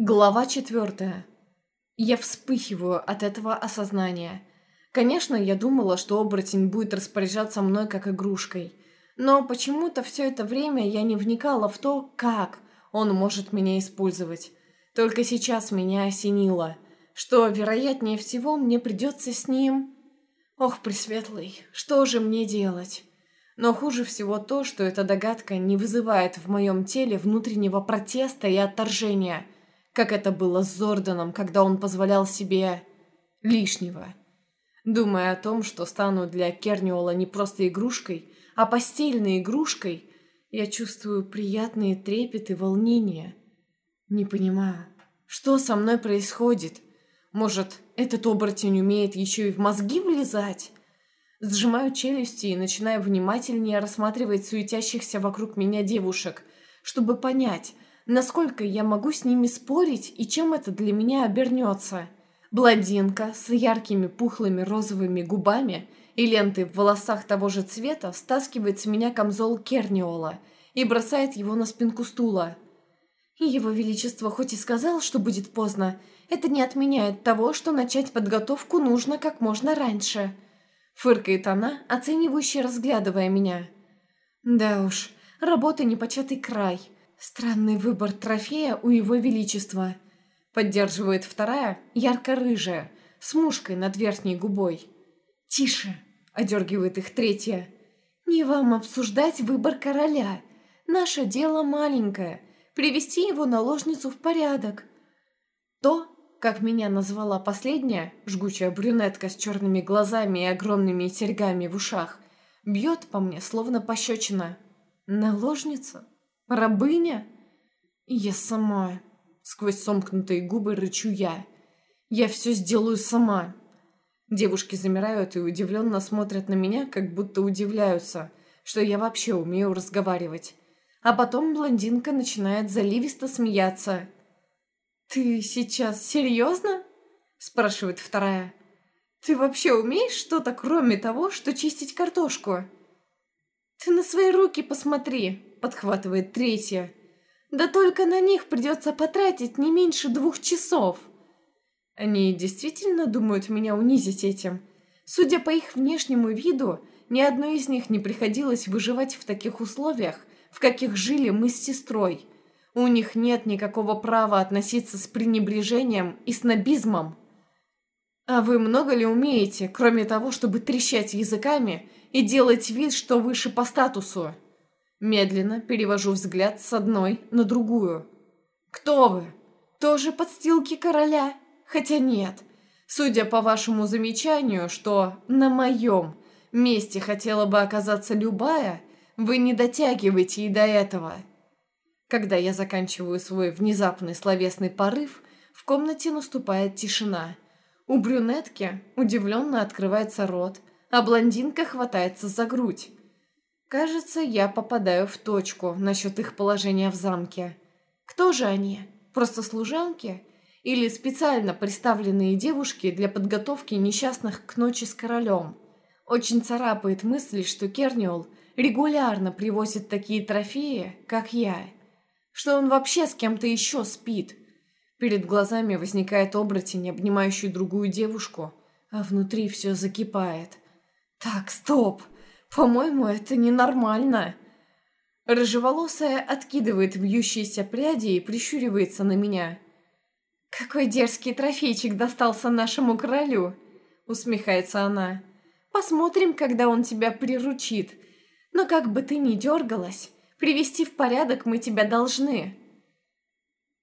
Глава четвертая. Я вспыхиваю от этого осознания. Конечно, я думала, что оборотень будет распоряжаться мной как игрушкой. Но почему-то все это время я не вникала в то, как он может меня использовать. Только сейчас меня осенило, что, вероятнее всего, мне придется с ним... Ох, Пресветлый, что же мне делать? Но хуже всего то, что эта догадка не вызывает в моем теле внутреннего протеста и отторжения – как это было с Зорданом, когда он позволял себе лишнего. Думая о том, что стану для Керниола не просто игрушкой, а постельной игрушкой, я чувствую приятные трепет и волнение. Не понимаю, что со мной происходит? Может, этот оборотень умеет еще и в мозги влезать? Сжимаю челюсти и начинаю внимательнее рассматривать суетящихся вокруг меня девушек, чтобы понять – насколько я могу с ними спорить и чем это для меня обернется. Блондинка с яркими пухлыми розовыми губами и лентой в волосах того же цвета стаскивает с меня камзол Керниола и бросает его на спинку стула. Его Величество хоть и сказал, что будет поздно, это не отменяет того, что начать подготовку нужно как можно раньше. Фыркает она, оценивающе разглядывая меня. Да уж, работа непочатый край – Странный выбор трофея у его величества. Поддерживает вторая, ярко-рыжая, с мушкой над верхней губой. «Тише!» – одергивает их третья. «Не вам обсуждать выбор короля. Наше дело маленькое – привести его наложницу в порядок». То, как меня назвала последняя, жгучая брюнетка с черными глазами и огромными серьгами в ушах, бьет по мне, словно пощечина. «Наложница?» Рабыня? Я сама. Сквозь сомкнутые губы рычу я. Я все сделаю сама. Девушки замирают и удивленно смотрят на меня, как будто удивляются, что я вообще умею разговаривать. А потом блондинка начинает заливисто смеяться. «Ты сейчас серьезно?» – спрашивает вторая. «Ты вообще умеешь что-то, кроме того, что чистить картошку?» «Ты на свои руки посмотри!» Подхватывает третья. Да только на них придется потратить не меньше двух часов. Они действительно думают меня унизить этим. Судя по их внешнему виду, ни одной из них не приходилось выживать в таких условиях, в каких жили мы с сестрой. У них нет никакого права относиться с пренебрежением и снобизмом. А вы много ли умеете, кроме того, чтобы трещать языками и делать вид, что выше по статусу? Медленно перевожу взгляд с одной на другую. «Кто вы? Тоже подстилки короля? Хотя нет. Судя по вашему замечанию, что на моем месте хотела бы оказаться любая, вы не дотягиваете и до этого». Когда я заканчиваю свой внезапный словесный порыв, в комнате наступает тишина. У брюнетки удивленно открывается рот, а блондинка хватается за грудь. Кажется, я попадаю в точку насчет их положения в замке. Кто же они? Просто служанки? Или специально представленные девушки для подготовки несчастных к ночи с королем? Очень царапает мысль, что Керниол регулярно привозит такие трофеи, как я. Что он вообще с кем-то еще спит. Перед глазами возникает оборотень, обнимающий другую девушку, а внутри все закипает. «Так, стоп!» По-моему, это ненормально. Рыжеволосая откидывает вьющиеся пряди и прищуривается на меня. «Какой дерзкий трофейчик достался нашему королю!» Усмехается она. «Посмотрим, когда он тебя приручит. Но как бы ты ни дергалась, привести в порядок мы тебя должны».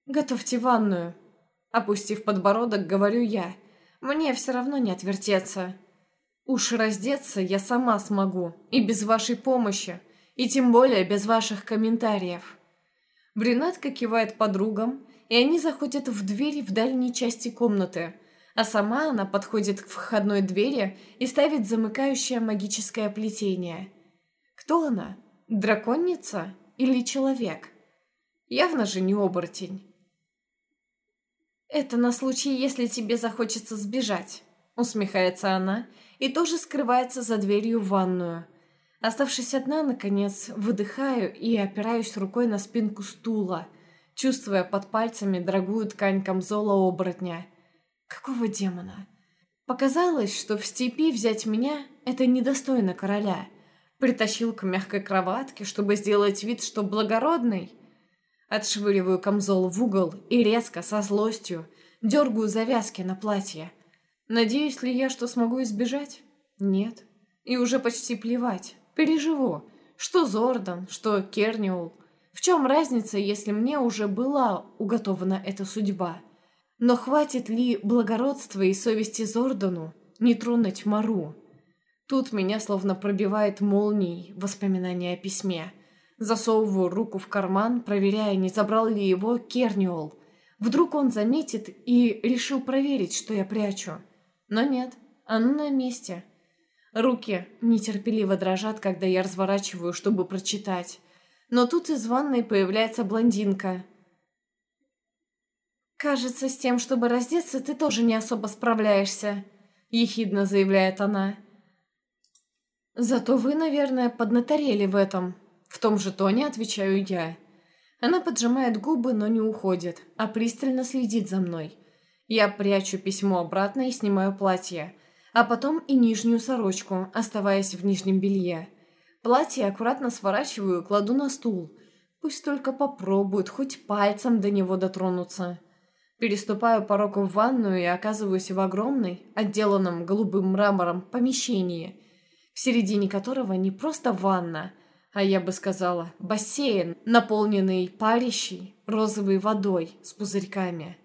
«Готовьте ванную». Опустив подбородок, говорю я. «Мне все равно не отвертеться». Уж раздеться я сама смогу, и без вашей помощи, и тем более без ваших комментариев. Брюнетка кивает подругам, и они заходят в дверь в дальней части комнаты, а сама она подходит к входной двери и ставит замыкающее магическое плетение. Кто она? Драконница или человек? Явно же не оборотень. «Это на случай, если тебе захочется сбежать», — усмехается она и тоже скрывается за дверью в ванную. Оставшись одна, наконец, выдыхаю и опираюсь рукой на спинку стула, чувствуя под пальцами дорогую ткань камзола оборотня. Какого демона? Показалось, что в степи взять меня – это недостойно короля. Притащил к мягкой кроватке, чтобы сделать вид, что благородный. Отшвыриваю камзол в угол и резко, со злостью, дергаю завязки на платье. Надеюсь ли я, что смогу избежать? Нет. И уже почти плевать. Переживу. Что Зордан, что Керниул. В чем разница, если мне уже была уготована эта судьба? Но хватит ли благородства и совести Зордану не тронуть Мару? Тут меня словно пробивает молнией воспоминания о письме. Засовываю руку в карман, проверяя, не забрал ли его Керниол. Вдруг он заметит и решил проверить, что я прячу. Но нет, оно на месте. Руки нетерпеливо дрожат, когда я разворачиваю, чтобы прочитать. Но тут из ванной появляется блондинка – «Кажется, с тем, чтобы раздеться, ты тоже не особо справляешься», — ехидно заявляет она. «Зато вы, наверное, поднаторели в этом». В том же тоне отвечаю я. Она поджимает губы, но не уходит, а пристально следит за мной. Я прячу письмо обратно и снимаю платье, а потом и нижнюю сорочку, оставаясь в нижнем белье. Платье аккуратно сворачиваю и кладу на стул. Пусть только попробует хоть пальцем до него дотронуться. Переступаю порог в ванную и оказываюсь в огромной, отделанном голубым мрамором помещении, в середине которого не просто ванна, а я бы сказала, бассейн, наполненный парящей розовой водой с пузырьками.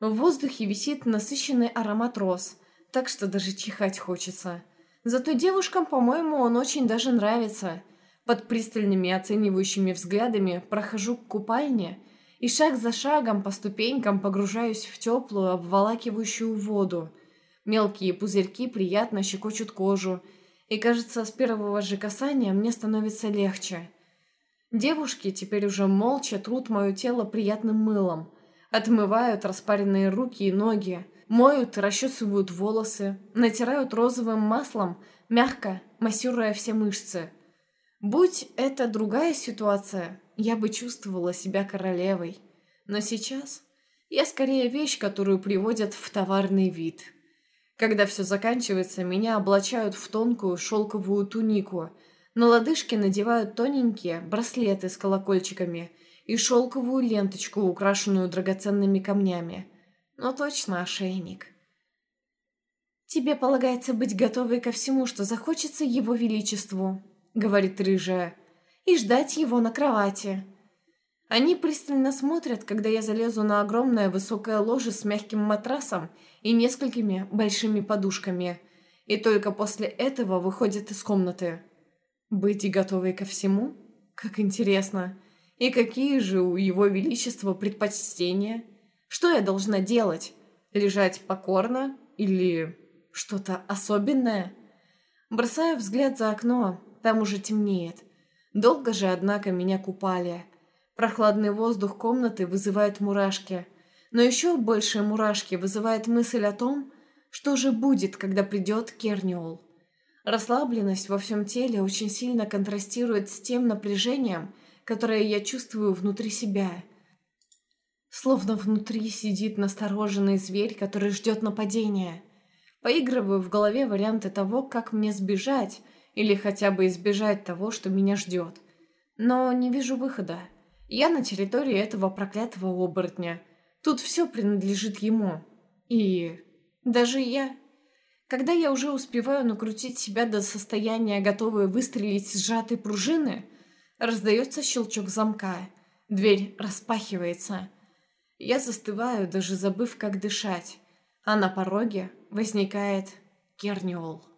В воздухе висит насыщенный аромат роз, так что даже чихать хочется. Зато девушкам, по-моему, он очень даже нравится. Под пристальными оценивающими взглядами прохожу к купальне – и шаг за шагом по ступенькам погружаюсь в теплую, обволакивающую воду. Мелкие пузырьки приятно щекочут кожу, и, кажется, с первого же касания мне становится легче. Девушки теперь уже молча трут мое тело приятным мылом, отмывают распаренные руки и ноги, моют и расчесывают волосы, натирают розовым маслом, мягко массируя все мышцы. Будь это другая ситуация, я бы чувствовала себя королевой. Но сейчас я скорее вещь, которую приводят в товарный вид. Когда все заканчивается, меня облачают в тонкую шелковую тунику. На лодыжки надевают тоненькие браслеты с колокольчиками и шелковую ленточку, украшенную драгоценными камнями. Но точно ошейник. «Тебе полагается быть готовой ко всему, что захочется его величеству», — говорит рыжая и ждать его на кровати. Они пристально смотрят, когда я залезу на огромное высокое ложе с мягким матрасом и несколькими большими подушками, и только после этого выходят из комнаты. Быть готовой ко всему? Как интересно. И какие же у его величества предпочтения? Что я должна делать? Лежать покорно? Или что-то особенное? Бросаю взгляд за окно, там уже темнеет. Долго же, однако, меня купали. Прохладный воздух комнаты вызывает мурашки. Но еще большие мурашки вызывает мысль о том, что же будет, когда придет Керниол. Расслабленность во всем теле очень сильно контрастирует с тем напряжением, которое я чувствую внутри себя. Словно внутри сидит настороженный зверь, который ждет нападения. Поигрываю в голове варианты того, как мне сбежать, или хотя бы избежать того, что меня ждет. Но не вижу выхода. Я на территории этого проклятого оборотня. Тут все принадлежит ему. И даже я. Когда я уже успеваю накрутить себя до состояния, готовой выстрелить сжатой пружины, раздается щелчок замка. Дверь распахивается. Я застываю, даже забыв, как дышать. А на пороге возникает Керниол.